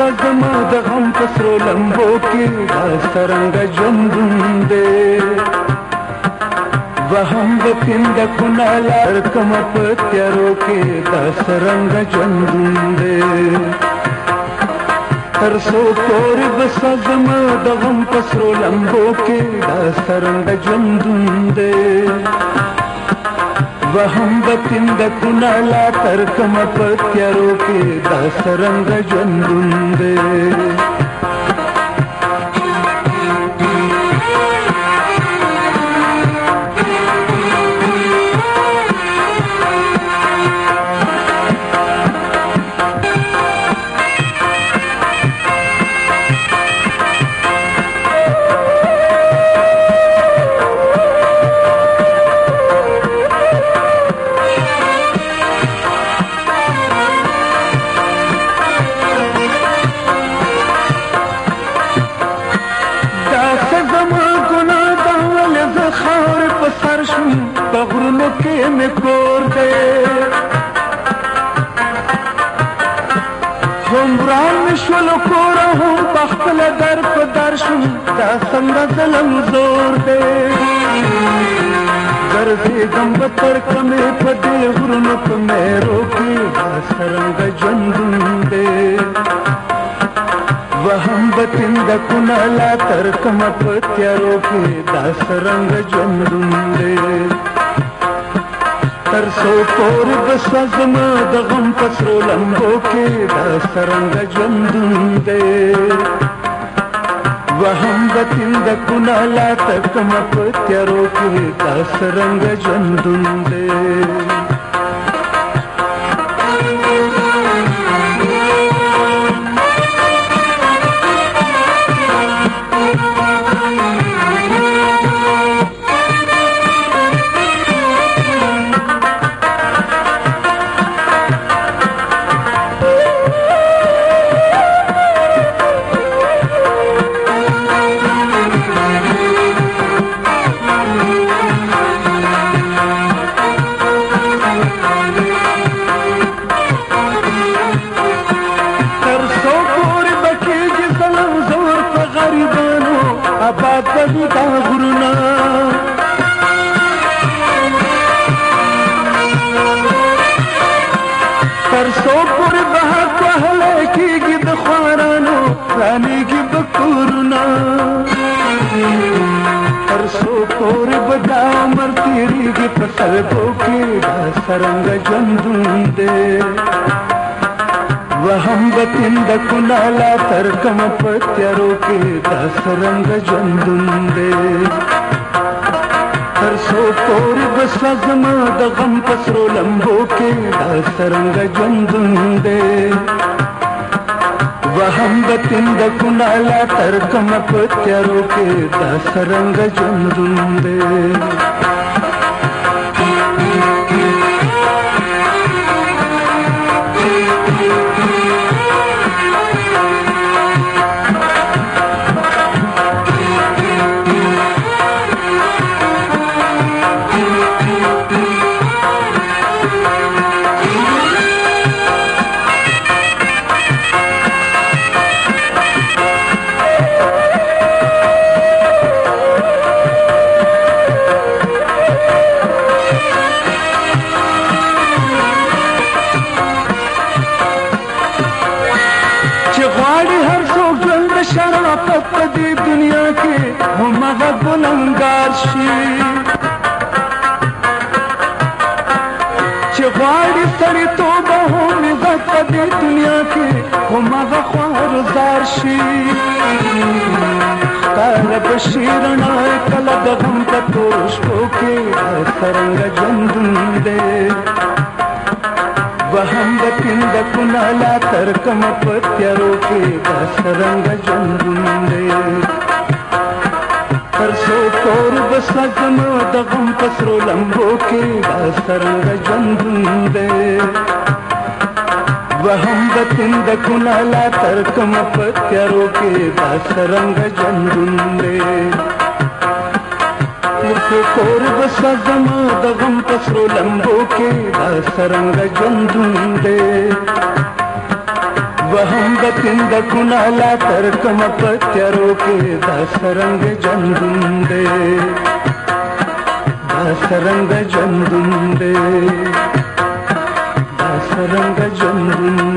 زما د غم په سرو لمبو کې سترنګه ژوندون دی وهم د تند کونه لار کوم په تیارو کې دا سترنګه ژوندون دی تر څو تور بس زما د غم په سرو لمبو کې دا سترنګه ژوندون دی हं गतिं गतिनाला तर्कमप्रत्यरोपे पत्यारोके दासरंग مکور دی غمران شول کور هم بختل در په در شو دا څنګه ظلم زور دی ګرځي غم پر کمې په دې غرونو په مېرو کې سرنګ ژوندون دی وهم بتند کنالا تر کم په تیارو کې دا سرنګ ژوندون دی تر سو پور بسو زما د غم پسرو لمبو کې دا سرنګ ژوندون دی وهم وطن د کنا لا تکم په تیارو کې دا سرنګ ژوندون دی پښتو پورې به کوهله کېږي د خوارانو رانېږي به کورونه تر څو پورې به دا عمر تېرېږي په سرګو کې دا څرنګه ژوندون دی وهم به تنده کلاله تر کومه په تیارو کې دا څرنګه ژوندون دی تر څو پورې بس زما د غم په سرو لمبو کې دا سرنګ ژوند دی وهم د تند کنالا تر کوم په تیارو کې دا سرنګ ژوند دی به په دې دنیا کې همغه بلنګار شي چې غواړي سړی توبه همغه په دې دنیا کې همغه خوارزار شي ښکاره به شي رڼا کله د غم په تورو شپو کې هر څرنګه ژوندون دی وهم د پیند کنالا تر کم پتیارو کې دا سرنګ ژوندونه تر څو تور بسګم د غم پسرو لمبو کې دا سرنګ ژوندونه وهم د پیند کنالا تر کم پتیارو کې دا سرنګ ژوندونه ಪೂರ್ವ ಸಗಮದಗಂಪ ಸುಲಂಬೋಕೆ ದಾಸರಂಗ ಜಂದುಂದೆ ವಹಂಗತಿಂದ ಕುನಾಲ ತರ್ಕಮ ಪತ್ಯರೋಕೆ ದಾಸರಂಗ ಜಂದುಂದೆ ದಾಸರಂಗ ಜಂದುಂದೆ ದಾಸರಂಗ ಜಂದುಂದೆ